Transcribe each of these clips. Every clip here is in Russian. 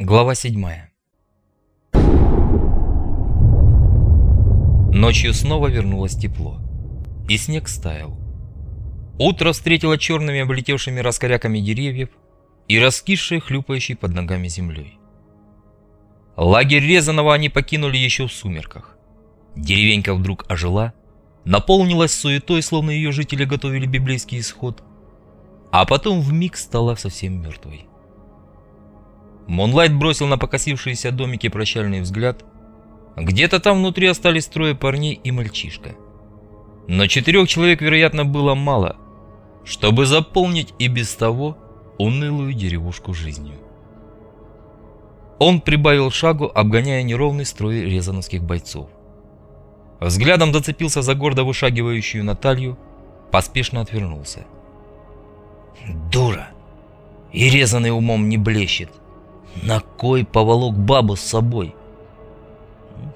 Глава 7 Ночью снова вернулось тепло, и снег стаял. Утро встретило черными облетевшими раскоряками деревьев и раскисшей хлюпающей под ногами землей. Лагерь Резанова они покинули еще в сумерках. Деревенька вдруг ожила, наполнилась суетой, словно ее жители готовили библейский исход, а потом вмиг стала совсем мертвой. Монлайт бросил на покосившиеся домики прощальный взгляд. Где-то там внутри остались трое парней и мальчишка. Но четырех человек, вероятно, было мало, чтобы заполнить и без того унылую деревушку жизнью. Он прибавил шагу, обгоняя неровный строй резановских бойцов. Взглядом зацепился за гордо вышагивающую Наталью, поспешно отвернулся. «Дура! И резаный умом не блещет!» На кой поволок бабу с собой?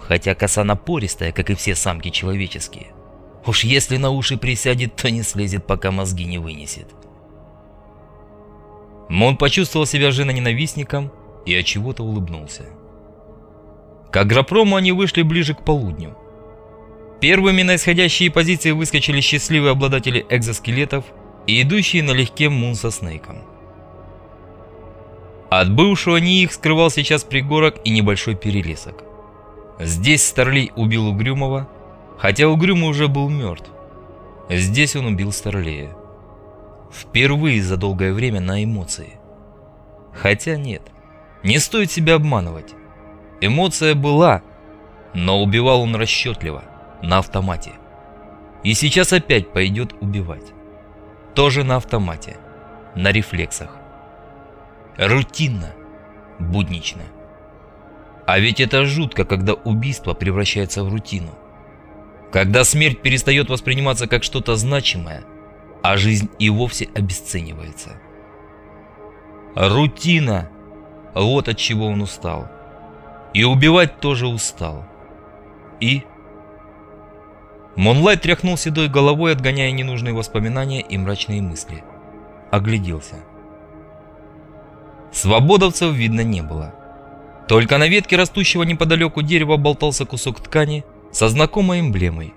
Хотя коса напористая, как и все самки человеческие. Уж если на уши присядет, то не слезет, пока мозги не вынесет. Мон почувствовал себя женоненавистником и от чего-то улыбнулся. К агропрому они вышли ближе к полудню. Первыми на исходящие позиции выскочили счастливые обладатели экзоскелетов и идущие налегке Мун со Снейком. От бывшего них скрывал сейчас пригорок и небольшой перелесок. Здесь Старлей убил Угрюмого, хотя Угрюмый уже был мертв. Здесь он убил Старлея. Впервые за долгое время на эмоции. Хотя нет, не стоит себя обманывать. Эмоция была, но убивал он расчетливо, на автомате. И сейчас опять пойдет убивать. Тоже на автомате, на рефлексах. Рутинно, буднично. А ведь это жутко, когда убийство превращается в рутину. Когда смерть перестает восприниматься как что-то значимое, а жизнь и вовсе обесценивается. Рутина. Вот от чего он устал. И убивать тоже устал. И... Монлайт тряхнул седой головой, отгоняя ненужные воспоминания и мрачные мысли. Огляделся. Свободовцев видно не было. Только на ветке растущего неподалеку дерева болтался кусок ткани со знакомой эмблемой,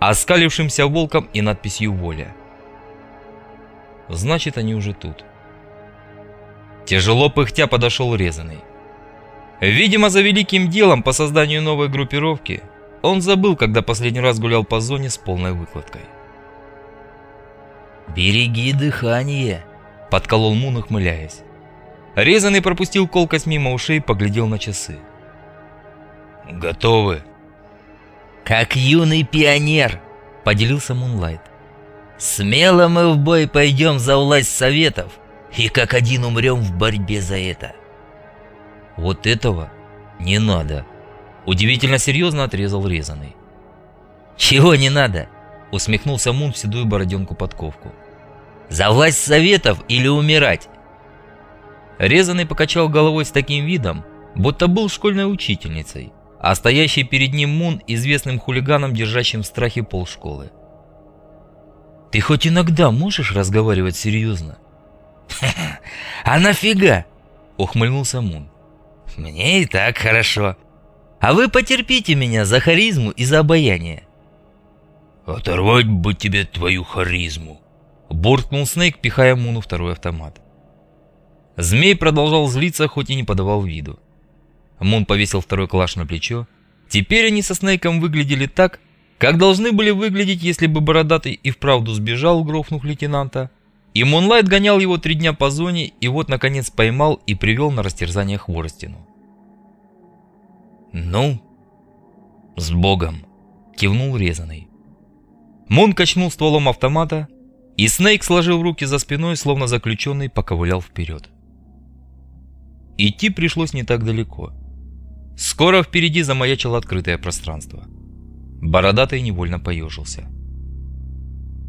оскалившимся волком и надписью «Воля». Значит, они уже тут. Тяжело пыхтя подошел резаный. Видимо, за великим делом по созданию новой группировки он забыл, когда последний раз гулял по зоне с полной выкладкой. «Береги дыхание!» – подколол Мун, ухмыляясь. Резанный пропустил колкость мимо ушей поглядел на часы. «Готовы?» «Как юный пионер!» — поделился Мунлайт. «Смело мы в бой пойдем за власть советов, и как один умрем в борьбе за это!» «Вот этого не надо!» — удивительно серьезно отрезал Резанный. «Чего не надо?» — усмехнулся Мун в седую бороденку-подковку. «За власть советов или умирать? Резанный покачал головой с таким видом, будто был школьной учительницей, а стоящий перед ним Мун известным хулиганом, держащим в страхе полшколы. «Ты хоть иногда можешь разговаривать серьезно?» «А нафига?» — ухмыльнулся Мун. «Мне и так хорошо. А вы потерпите меня за харизму и за обаяние». «Оторвать бы тебе твою харизму!» — буркнул Снейк, пихая Муну второй автомат. Змей продолжал злиться, хоть и не подавал виду. Мун повесил второй калаш на плечо. Теперь они со Снейком выглядели так, как должны были выглядеть, если бы Бородатый и вправду сбежал, грохнув лейтенанта. И Мунлайт гонял его три дня по зоне, и вот, наконец, поймал и привел на растерзание Хворостину. «Ну, с Богом!» — кивнул резаный. Мун качнул стволом автомата, и Снейк, сложив руки за спиной, словно заключенный, поковылял вперед. Идти пришлось не так далеко. Скоро впереди замаячило открытое пространство. Бородатый невольно поежился.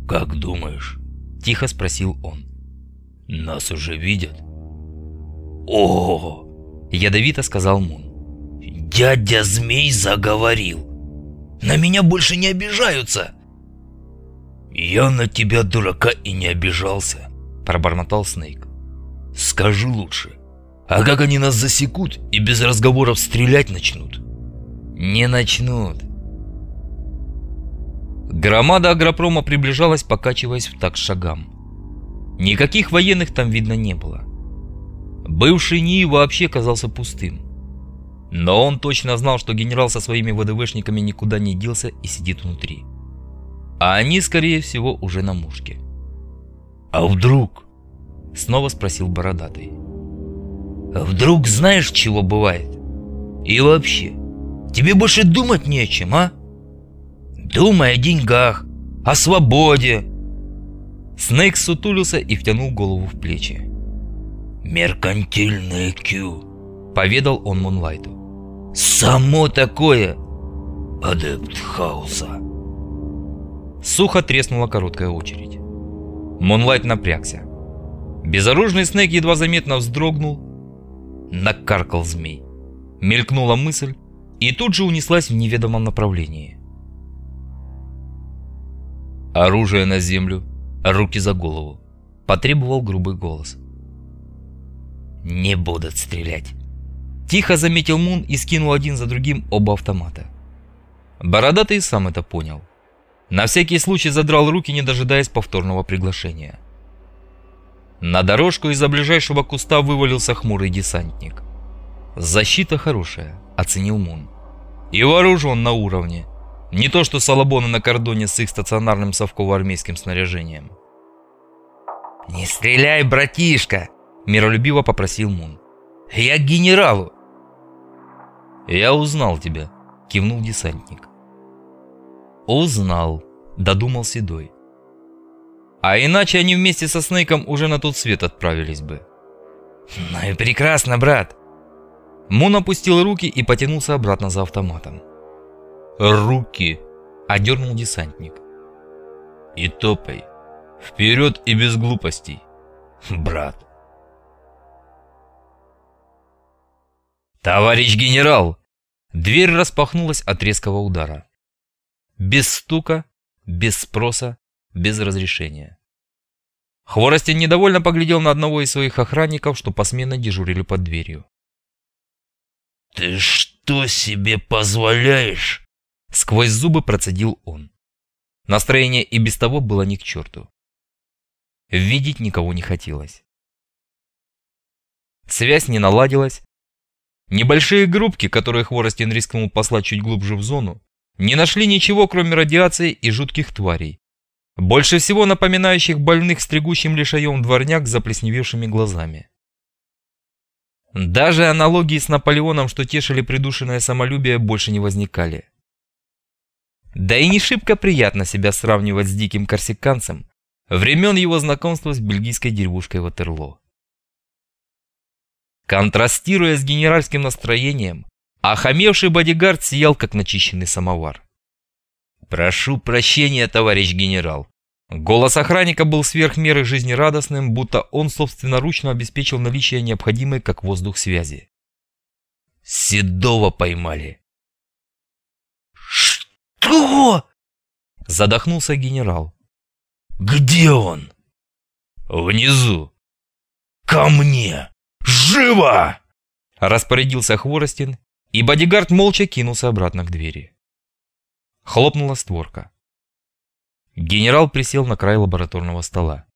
«Как думаешь?» – тихо спросил он. «Нас уже видят?» «О!» – ядовито сказал Мун. «Дядя Змей заговорил! На меня больше не обижаются!» «Я на тебя, дурака, и не обижался!» – пробормотал Снейк. «Скажи лучше, А как они нас засекут и без разговоров стрелять начнут? Не начнут. Громада агропрома приближалась, покачиваясь в так шагам. Никаких военных там видно не было. Бывший НИИ вообще казался пустым. Но он точно знал, что генерал со своими ВДВшниками никуда не делся и сидит внутри. А они, скорее всего, уже на мушке. «А вдруг?» — снова спросил Бородатый. «А вдруг знаешь, чего бывает? И вообще, тебе больше думать не о чем, а? Думай о деньгах, о свободе». Снейк сутулился и втянул голову в плечи. «Меркантильный Кью», — поведал он Мунлайту. «Само такое! Адепт хаоса!» Сухо треснула короткая очередь. Мунлайт напрягся. Безоружный Снейк едва заметно вздрогнул. Накаркал змей. Мелькнула мысль и тут же унеслась в неведомом направлении. Оружие на землю, руки за голову. Потребовал грубый голос. «Не будут стрелять!» Тихо заметил Мун и скинул один за другим оба автомата. Бородатый сам это понял. На всякий случай задрал руки, не дожидаясь повторного приглашения. На дорожку из-за ближайшего куста вывалился хмурый десантник. «Защита хорошая», — оценил Мун. «И вооружен на уровне. Не то что салабоны на кордоне с их стационарным совково-армейским снаряжением». «Не стреляй, братишка!» — миролюбиво попросил Мун. «Я к генералу!» «Я узнал тебя», — кивнул десантник. «Узнал», — додумал Седой. «А иначе они вместе со Снейком уже на тот свет отправились бы». «Ну и прекрасно, брат!» Мун опустил руки и потянулся обратно за автоматом. «Руки!» — одернул десантник. «И топай! Вперед и без глупостей, брат!» «Товарищ генерал!» Дверь распахнулась от резкого удара. Без стука, без спроса, без разрешения. Хворостин недовольно поглядел на одного из своих охранников, что посменно дежурили под дверью. «Ты что себе позволяешь?» Сквозь зубы процедил он. Настроение и без того было ни к черту. Видеть никого не хотелось. Связь не наладилась. Небольшие группки, которые Хворостин рискнул послать чуть глубже в зону, не нашли ничего, кроме радиации и жутких тварей. Больше всего напоминающих больных стригущим лишаем дворняк с заплесневевшими глазами. Даже аналогии с Наполеоном, что тешили придушенное самолюбие, больше не возникали. Да и не шибко приятно себя сравнивать с диким корсиканцем времен его знакомства с бельгийской деревушкой Ватерлоо. Контрастируя с генеральским настроением, охамевший бодигард сиял, как начищенный самовар. «Прошу прощения, товарищ генерал». Голос охранника был сверх меры жизнерадостным, будто он собственноручно обеспечил наличие необходимой как воздух связи. «Седова поймали». «Что?» Задохнулся генерал. «Где он?» «Внизу». «Ко мне! Живо!» Распорядился Хворостин и бодигард молча кинулся обратно к двери. Хлопнула створка. Генерал присел на край лабораторного стола.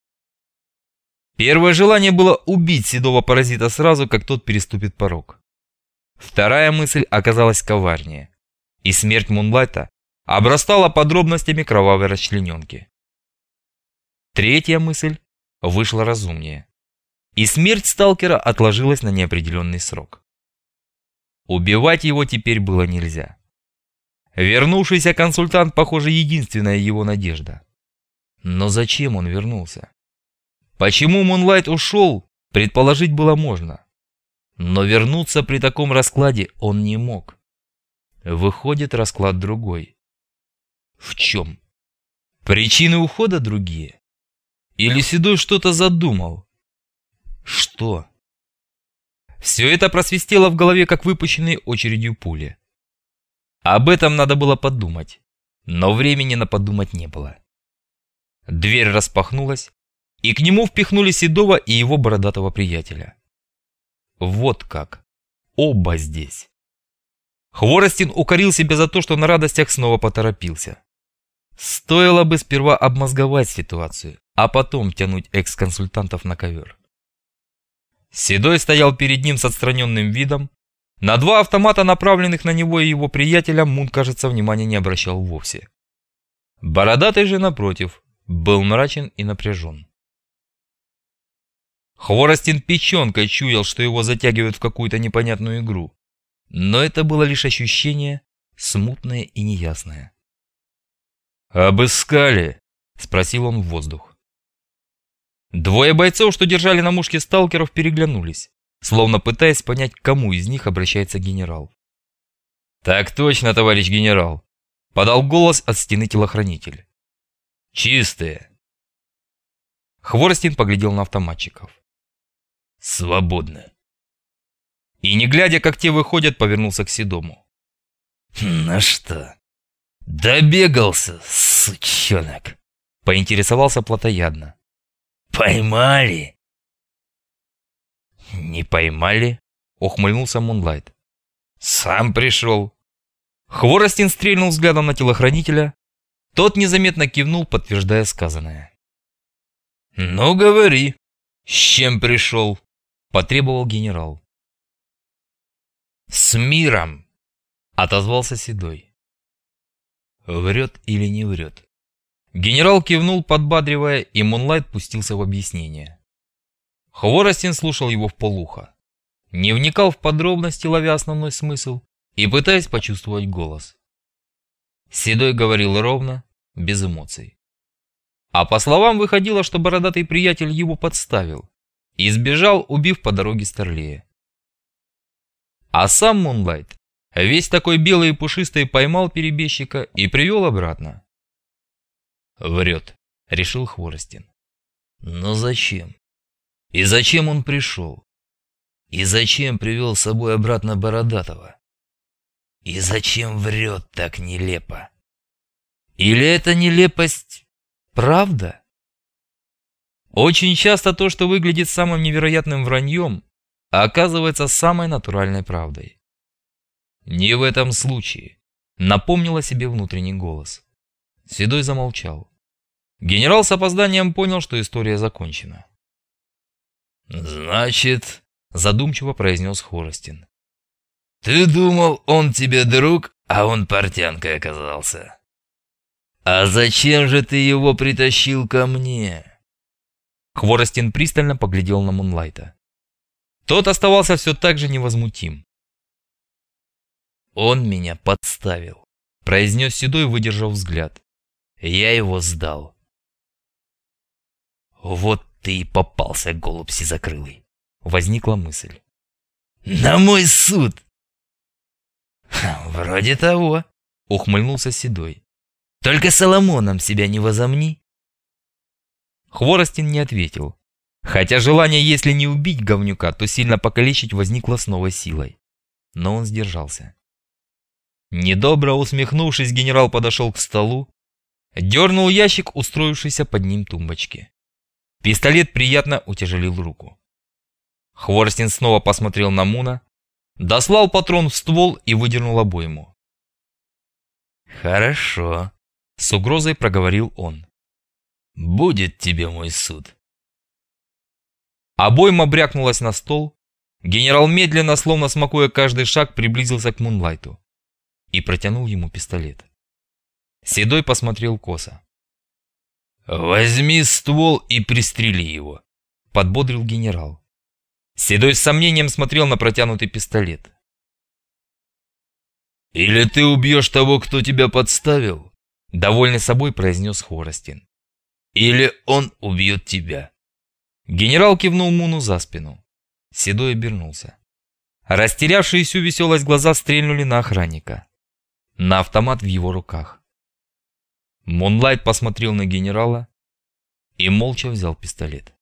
Первое желание было убить седого паразита сразу, как тот переступит порог. Вторая мысль оказалась коварнее, и смерть Мунлайта обрастала подробностями кровавой расчлененки. Третья мысль вышла разумнее, и смерть сталкера отложилась на неопределенный срок. Убивать его теперь было нельзя. Вернувшийся консультант, похоже, единственная его надежда. Но зачем он вернулся? Почему Мунлайт ушел, предположить было можно. Но вернуться при таком раскладе он не мог. Выходит, расклад другой. В чем? Причины ухода другие? Или Седой что-то задумал? Что? Все это просвистело в голове, как выпущенные очередью пули. Об этом надо было подумать, но времени на подумать не было. Дверь распахнулась, и к нему впихнули Седова и его бородатого приятеля. Вот как. Оба здесь. Хворостин укорил себя за то, что на радостях снова поторопился. Стоило бы сперва обмозговать ситуацию, а потом тянуть экс-консультантов на ковер. Седой стоял перед ним с отстраненным видом. На два автомата, направленных на него и его приятеля, Мун, кажется, внимания не обращал вовсе. Бородатый же, напротив, был мрачен и напряжен. Хворостин печенкой чуял, что его затягивают в какую-то непонятную игру. Но это было лишь ощущение, смутное и неясное. «Обыскали?» – спросил он в воздух. Двое бойцов, что держали на мушке сталкеров, переглянулись, словно пытаясь понять, к кому из них обращается генерал. «Так точно, товарищ генерал!» – подал голос от стены телохранитель. «Чистые!» Хворостин поглядел на автоматчиков. «Свободно!» И не глядя, как те выходят, повернулся к Седому. «Ну что, добегался, сучонок?» Поинтересовался плотоядно. «Поймали?» «Не поймали?» — ухмыльнулся Мунлайт. «Сам пришел». Хворостин стрельнул взглядом на телохранителя. Тот незаметно кивнул, подтверждая сказанное. «Ну, говори, с чем пришел?» — потребовал генерал. «С миром!» — отозвался Седой. Врет или не врет? Генерал кивнул, подбадривая, и Мунлайт пустился в объяснение. Хворостин слушал его в полухо, не вникал в подробности, ловя основной смысл и пытаясь почувствовать голос. Седой говорил ровно, без эмоций. А по словам выходило, что бородатый приятель его подставил и сбежал, убив по дороге Старлея. А сам Мунлайт, весь такой белый и пушистый, поймал перебежчика и привел обратно. «Врет», — решил Хворостин. «Но зачем? И зачем он пришел? И зачем привел с собой обратно Бородатого? И зачем врет так нелепо? Или эта нелепость правда?» Очень часто то, что выглядит самым невероятным враньем, оказывается самой натуральной правдой. Не в этом случае, напомнил о себе внутренний голос. Седой замолчал. Генерал с опозданием понял, что история закончена. «Значит...» — задумчиво произнес Хоростин. «Ты думал, он тебе друг, а он портянкой оказался. А зачем же ты его притащил ко мне?» Хворостин пристально поглядел на Мунлайта. Тот оставался все так же невозмутим. «Он меня подставил», — произнес Седой, выдержав взгляд. «Я его сдал». «Вот ты попался, голубь сизокрылый», — возникла мысль. «На мой суд!» «Вроде того», — ухмыльнулся Седой. «Только Соломоном себя не возомни». Хворостин не ответил, Хотя желание, если не убить говнюка, то сильно покалечить возникло с новой силой. Но он сдержался. Недобро усмехнувшись, генерал подошел к столу, дернул ящик, устроившийся под ним тумбочки. Пистолет приятно утяжелил руку. Хворстин снова посмотрел на Муна, дослал патрон в ствол и выдернул обойму. «Хорошо», — с угрозой проговорил он. «Будет тебе мой суд». Обойма брякнулась на стол. Генерал медленно, словно смакуя каждый шаг, приблизился к Мунлайту и протянул ему пистолет. Седой посмотрел косо. «Возьми ствол и пристрели его», — подбодрил генерал. Седой с сомнением смотрел на протянутый пистолет. «Или ты убьешь того, кто тебя подставил?» — довольный собой произнес Хворостин. «Или он убьет тебя». Генерал кивнул Муну за спину. Седой обернулся. Растерявшие всю веселость глаза стрельнули на охранника. На автомат в его руках. Мунлайт посмотрел на генерала и молча взял пистолет.